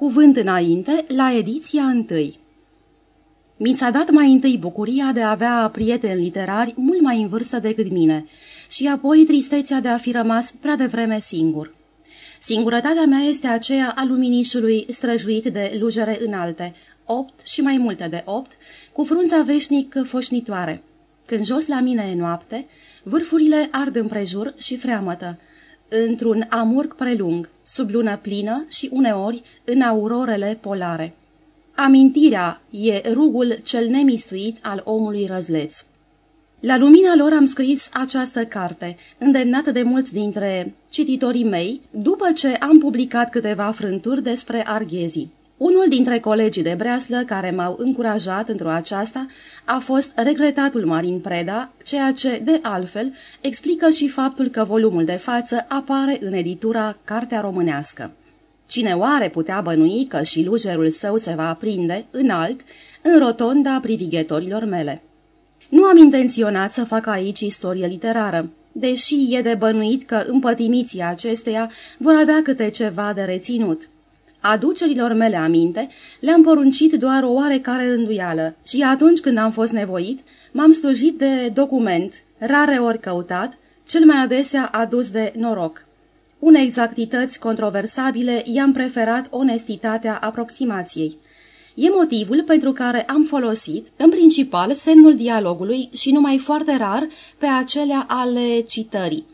Cuvânt înainte, la ediția întâi. Mi s-a dat mai întâi bucuria de a avea prieteni literari mult mai în vârstă decât mine și apoi tristețea de a fi rămas prea devreme singur. Singurătatea mea este aceea a luminișului străjuit de lujere înalte, opt și mai multe de opt, cu frunza veșnic foșnitoare. Când jos la mine e noapte, vârfurile ard împrejur și freamătă, într-un amurg prelung, sub lună plină și uneori în aurorele polare. Amintirea e rugul cel nemistuit al omului răzleț. La lumina lor am scris această carte, îndemnată de mulți dintre cititorii mei, după ce am publicat câteva frânturi despre arghezii. Unul dintre colegii de breaslă care m-au încurajat într-o aceasta a fost regretatul Marin Preda, ceea ce, de altfel, explică și faptul că volumul de față apare în editura Cartea Românească. Cine oare putea bănui că și lujerul său se va aprinde, înalt, în rotonda privighetorilor mele? Nu am intenționat să fac aici istorie literară, deși e de bănuit că împătimiții acesteia vor avea câte ceva de reținut. Aducerilor mele aminte le-am poruncit doar o oarecare înduială și atunci când am fost nevoit, m-am slujit de document, rare ori căutat, cel mai adesea adus de noroc. Unei exactități controversabile i-am preferat onestitatea aproximației. E motivul pentru care am folosit, în principal, semnul dialogului și numai foarte rar pe acelea ale citării.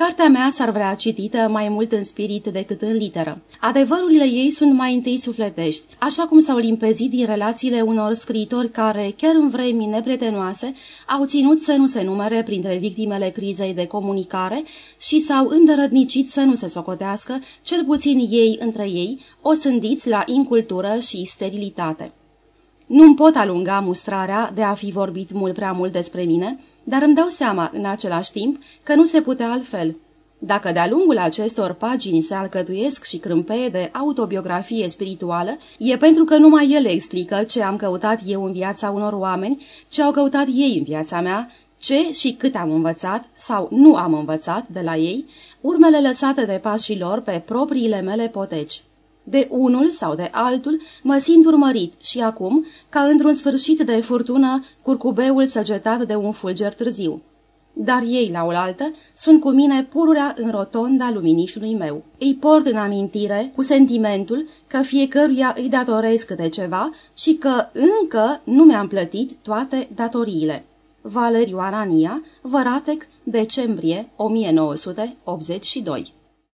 Cartea mea s-ar vrea citită mai mult în spirit decât în literă. Adevărurile ei sunt mai întâi sufletești, așa cum s-au limpezit din relațiile unor scriitori care, chiar în vremi neprietenoase, au ținut să nu se numere printre victimele crizei de comunicare și s-au îndărădnicit să nu se socotească, cel puțin ei între ei, o sândiți la incultură și sterilitate. Nu-mi pot alunga mustrarea de a fi vorbit mult prea mult despre mine, dar îmi dau seama, în același timp, că nu se putea altfel. Dacă de-a lungul acestor pagini se alcătuiesc și crâmpeie de autobiografie spirituală, e pentru că numai ele explică ce am căutat eu în viața unor oameni, ce au căutat ei în viața mea, ce și cât am învățat sau nu am învățat de la ei, urmele lăsate de pașii lor pe propriile mele poteci. De unul sau de altul mă simt urmărit și acum, ca într-un sfârșit de furtună, curcubeul săgetat de un fulger târziu. Dar ei, la oaltă, sunt cu mine pururea în rotonda luminișului meu. Îi port în amintire cu sentimentul că fiecăruia îi datorez câte ceva și că încă nu mi-am plătit toate datoriile. Valeriu Arania, Văratec, decembrie 1982